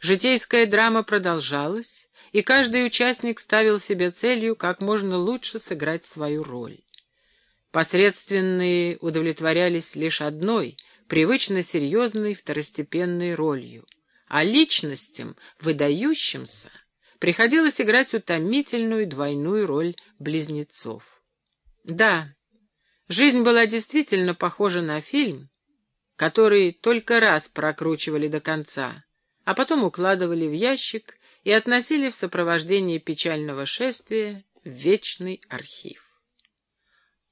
Житейская драма продолжалась, и каждый участник ставил себе целью как можно лучше сыграть свою роль. Посредственные удовлетворялись лишь одной, привычно серьезной второстепенной ролью, а личностям, выдающимся, приходилось играть утомительную двойную роль близнецов. Да, жизнь была действительно похожа на фильм, который только раз прокручивали до конца, а потом укладывали в ящик и относили в сопровождении печального шествия в вечный архив.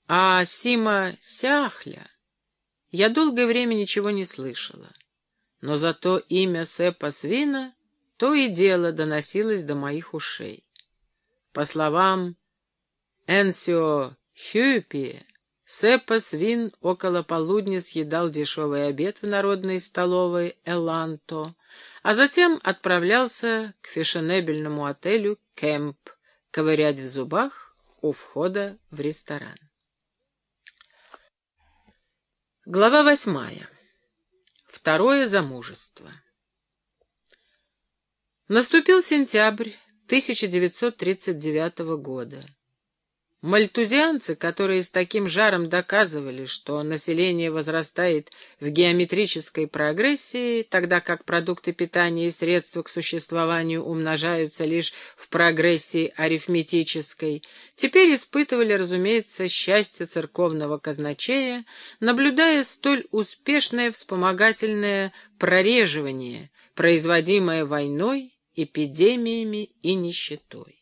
А Сима Сяхля я долгое время ничего не слышала, но зато имя Сепа Свина то и дело доносилось до моих ушей. По словам Энсио Хюпи, Сепа Свин около полудня съедал дешевый обед в народной столовой Эланто, а затем отправлялся к фешенебельному отелю «Кэмп» ковырять в зубах у входа в ресторан. Глава восьмая. Второе замужество. Наступил сентябрь 1939 года. Мальтузианцы, которые с таким жаром доказывали, что население возрастает в геометрической прогрессии, тогда как продукты питания и средства к существованию умножаются лишь в прогрессии арифметической, теперь испытывали, разумеется, счастье церковного казначея, наблюдая столь успешное вспомогательное прореживание, производимое войной, эпидемиями и нищетой.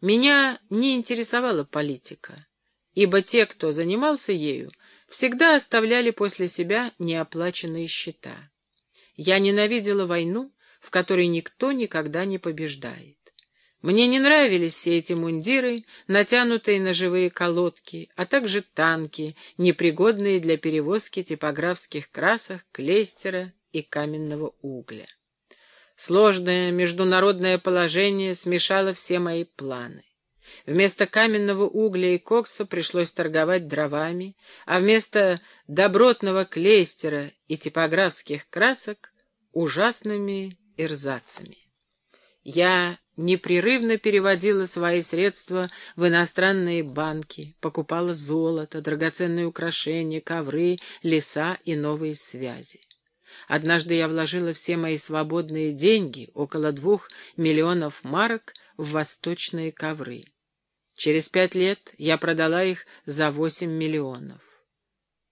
Меня не интересовала политика, ибо те, кто занимался ею, всегда оставляли после себя неоплаченные счета. Я ненавидела войну, в которой никто никогда не побеждает. Мне не нравились все эти мундиры, натянутые на живые колодки, а также танки, непригодные для перевозки типографских красок, клейстера и каменного угля. Сложное международное положение смешало все мои планы. Вместо каменного угля и кокса пришлось торговать дровами, а вместо добротного клейстера и типографских красок — ужасными ирзацами. Я непрерывно переводила свои средства в иностранные банки, покупала золото, драгоценные украшения, ковры, леса и новые связи. Однажды я вложила все мои свободные деньги, около двух миллионов марок, в восточные ковры. Через пять лет я продала их за восемь миллионов.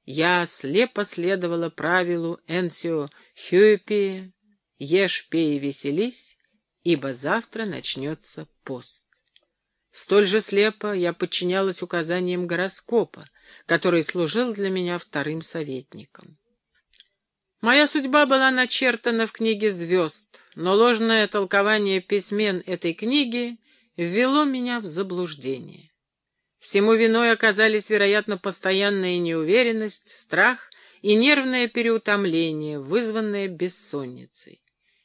Я слепо следовала правилу Энсио Хюпи «Ешь, пей и веселись, ибо завтра начнется пост». Столь же слепо я подчинялась указаниям гороскопа, который служил для меня вторым советником. Моя судьба была начертана в книге звезд, но ложное толкование письмен этой книги ввело меня в заблуждение. Всему виной оказались, вероятно, постоянная неуверенность, страх и нервное переутомление, вызванное бессонницей.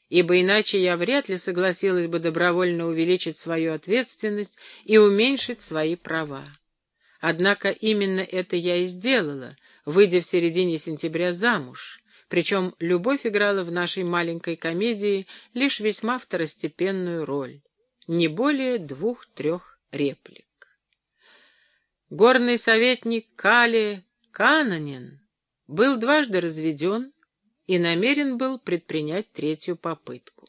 Ибо иначе я вряд ли согласилась бы добровольно увеличить свою ответственность и уменьшить свои права. Однако именно это я и сделала, выйдя в середине сентября замуж, причем любовь играла в нашей маленькой комедии лишь весьма второстепенную роль, не более двух-трех реплик. Горный советник Кали Кананин был дважды разведен и намерен был предпринять третью попытку.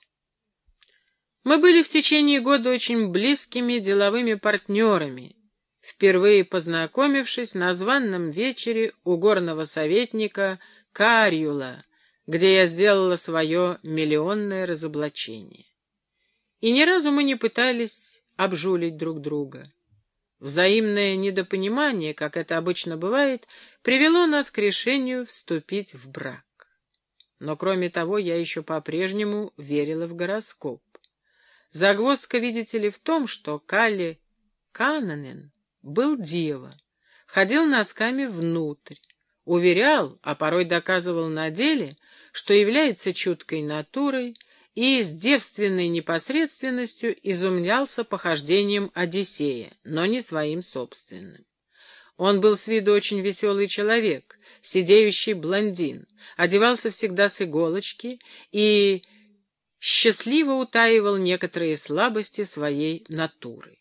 Мы были в течение года очень близкими деловыми партнерами, впервые познакомившись на званном вечере у горного советника Карюла, где я сделала свое миллионное разоблачение. И ни разу мы не пытались обжулить друг друга. Взаимное недопонимание, как это обычно бывает, привело нас к решению вступить в брак. Но кроме того, я еще по-прежнему верила в гороскоп. Загвоздка, видите ли, в том, что Калли Кананен был дева, ходил носками внутрь, Уверял, а порой доказывал на деле, что является чуткой натурой и с девственной непосредственностью изумлялся похождением Одиссея, но не своим собственным. Он был с виду очень веселый человек, сидеющий блондин, одевался всегда с иголочки и счастливо утаивал некоторые слабости своей натуры.